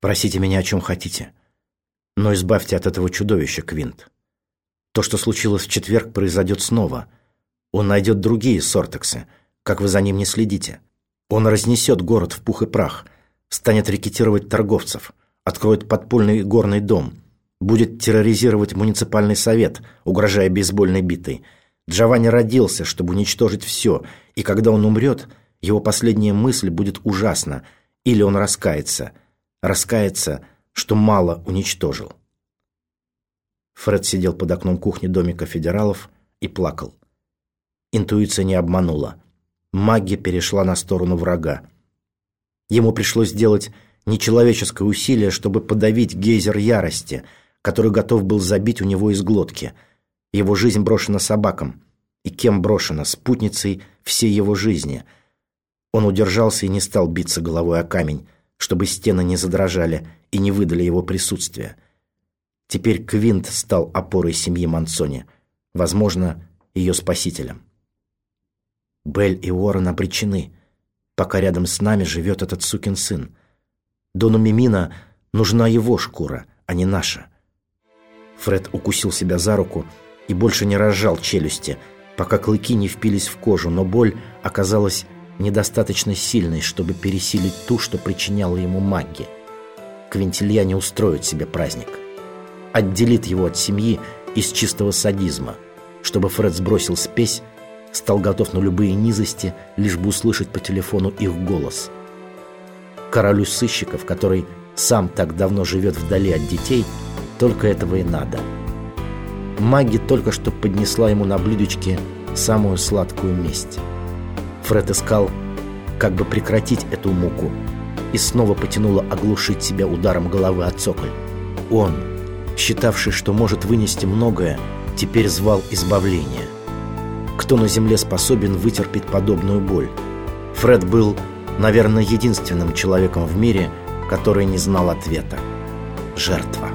Просите меня о чем хотите. Но избавьте от этого чудовища, Квинт. То, что случилось в четверг, произойдет снова. Он найдет другие сортексы, как вы за ним не следите. Он разнесет город в пух и прах, станет рекетировать торговцев, откроет подпольный горный дом, будет терроризировать муниципальный совет, угрожая бейсбольной битой. Джованни родился, чтобы уничтожить все, и когда он умрет, его последняя мысль будет ужасна, или он раскается, раскается, что мало уничтожил. Фред сидел под окном кухни домика федералов и плакал. Интуиция не обманула. Магия перешла на сторону врага. Ему пришлось сделать нечеловеческое усилие, чтобы подавить гейзер ярости, который готов был забить у него из глотки. Его жизнь брошена собакам. И кем брошена? Спутницей всей его жизни. Он удержался и не стал биться головой о камень, чтобы стены не задрожали и не выдали его присутствия. Теперь Квинт стал опорой семьи Мансони, возможно, ее спасителем. Белль и Уоррен обречены, пока рядом с нами живет этот сукин сын. Дону Мимина нужна его шкура, а не наша. Фред укусил себя за руку и больше не разжал челюсти, пока клыки не впились в кожу, но боль оказалась недостаточно сильной, чтобы пересилить ту, что причиняла ему магия. Квинтилья не устроит себе праздник отделит его от семьи из чистого садизма, чтобы Фред сбросил спесь, стал готов на любые низости, лишь бы услышать по телефону их голос. Королю сыщиков, который сам так давно живет вдали от детей, только этого и надо. Маги только что поднесла ему на блюдечке самую сладкую месть. Фред искал, как бы прекратить эту муку, и снова потянуло оглушить себя ударом головы от цоколь. Он, считавший, что может вынести многое, теперь звал избавление. Кто на земле способен вытерпеть подобную боль? Фред был, наверное, единственным человеком в мире, который не знал ответа. Жертва.